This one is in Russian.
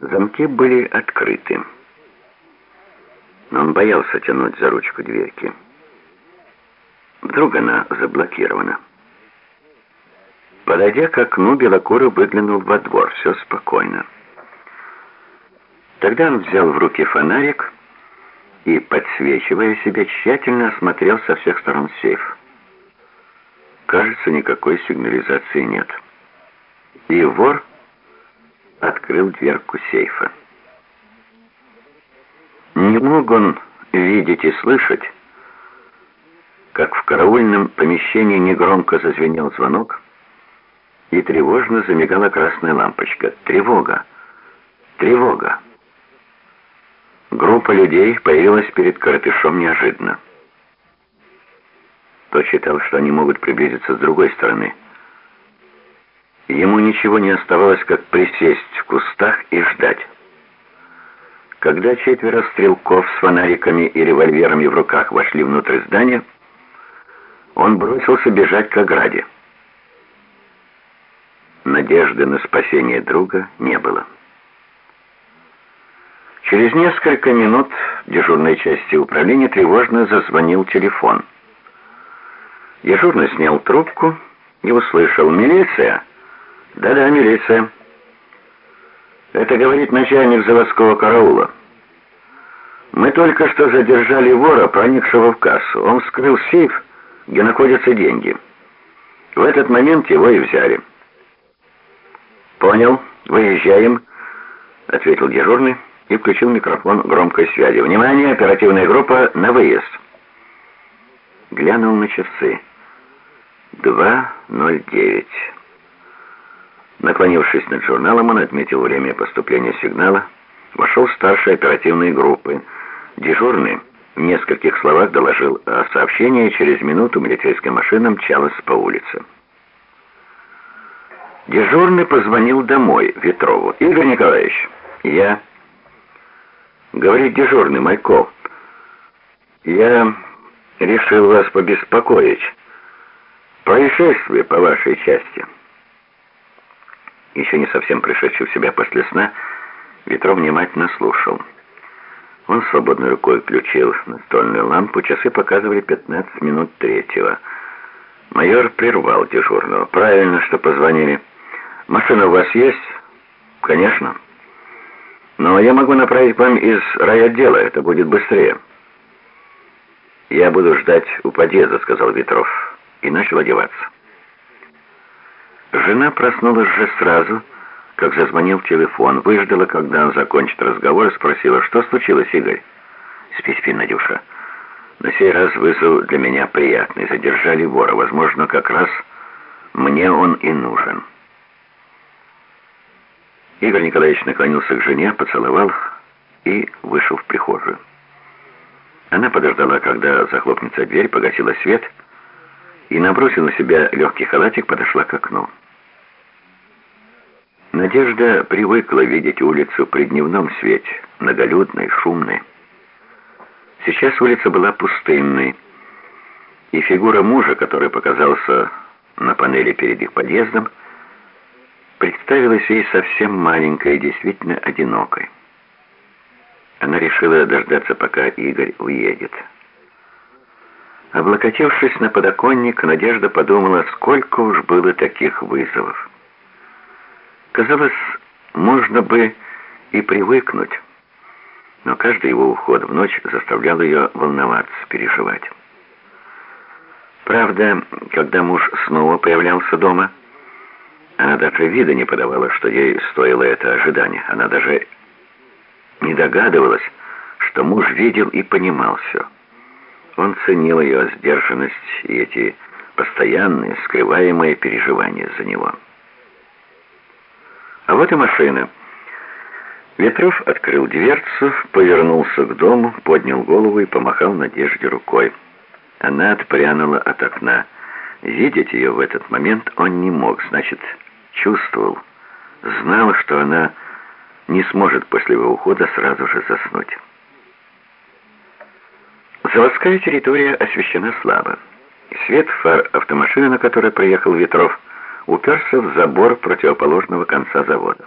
Замки были открыты. Но он боялся тянуть за ручку дверки. Вдруг она заблокирована. Подойдя к окну, Белокурый выглянул во двор. Все спокойно. Тогда он взял в руки фонарик и, подсвечивая себя, тщательно осмотрел со всех сторон сейф. Кажется, никакой сигнализации нет. И вор открыл дверку сейфа. Не мог он видеть и слышать, как в караульном помещении негромко зазвенел звонок, и тревожно замигала красная лампочка. Тревога! Тревога! Группа людей появилась перед коротышом неожиданно. Тот считал, что они могут приблизиться с другой стороны — Ему ничего не оставалось, как присесть в кустах и ждать. Когда четверо стрелков с фонариками и револьверами в руках вошли внутрь здания, он бросился бежать к ограде. Надежды на спасение друга не было. Через несколько минут в дежурной части управления тревожно зазвонил телефон. Дежурный снял трубку и услышал «Милиция!» «Да-да, милиция». Это говорит начальник заводского караула. Мы только что задержали вора, проникшего в кассу. Он вскрыл сейф, где находятся деньги. В этот момент его и взяли. «Понял, выезжаем», — ответил дежурный и включил микрофон громкой связи. «Внимание, оперативная группа на выезд». Глянул на часы. 2.09. Наклонившись над журналом, он отметил время поступления сигнала. Вошел старший оперативной группы. Дежурный в нескольких словах доложил о сообщении, через минуту милицейская машина мчалась по улице. Дежурный позвонил домой, Ветрову. «Игорь Николаевич, я...» Говорит дежурный, Майков. «Я решил вас побеспокоить. Происшествие по вашей части» еще не совсем пришедший в себя после сна, Ветров внимательно слушал. Он свободной рукой включил настольную лампу, часы показывали 15 минут третьего. Майор прервал дежурного. «Правильно, что позвонили. Машина у вас есть?» «Конечно. Но я могу направить вам из райотдела, это будет быстрее». «Я буду ждать у подъезда», — сказал Ветров, и начал одеваться. Жена проснулась же сразу, как зазвонил телефон, выждала, когда он закончит разговор, спросила, что случилось, Игорь? «Спи, спи, Надюша. На сей раз вызов для меня приятный. Задержали вора. Возможно, как раз мне он и нужен». Игорь Николаевич наклонился к жене, поцеловал и вышел в прихожую. Она подождала, когда захлопнется дверь, погасила свет и, набросив на себя легкий халатик, подошла к окну. Надежда привыкла видеть улицу при дневном свете, многолюдной, шумной. Сейчас улица была пустынной, и фигура мужа, который показался на панели перед их подъездом, представилась ей совсем маленькой и действительно одинокой. Она решила дождаться, пока Игорь уедет. Облокотившись на подоконник, Надежда подумала, сколько уж было таких вызовов. Казалось, можно бы и привыкнуть, но каждый его уход в ночь заставлял ее волноваться, переживать. Правда, когда муж снова появлялся дома, она даже вида не подавала, что ей стоило это ожидание. Она даже не догадывалась, что муж видел и понимал все. Он ценил ее сдержанность и эти постоянные, скрываемые переживания за него. А вот и машина. Ветров открыл дверцу, повернулся к дому, поднял голову и помахал Надежде рукой. Она отпрянула от окна. Видеть ее в этот момент он не мог, значит, чувствовал, знал, что она не сможет после его ухода сразу же заснуть. Заводская территория освещена слабо. Свет фар автомашины, на которой приехал Ветров, уперся в забор противоположного конца завода.